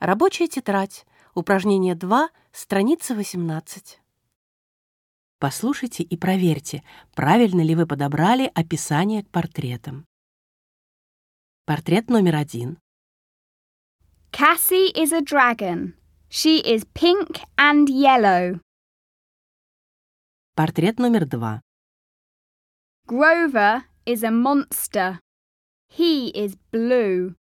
Рабочая тетрадь. Упражнение 2, страница 18. Послушайте и проверьте, правильно ли вы подобрали описание к портретам. Портрет номер один. Cassie is a dragon. She is pink and yellow. Портрет номер два. Grover is a monster. He is blue.